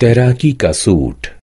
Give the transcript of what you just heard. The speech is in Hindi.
तैराकी का सूट।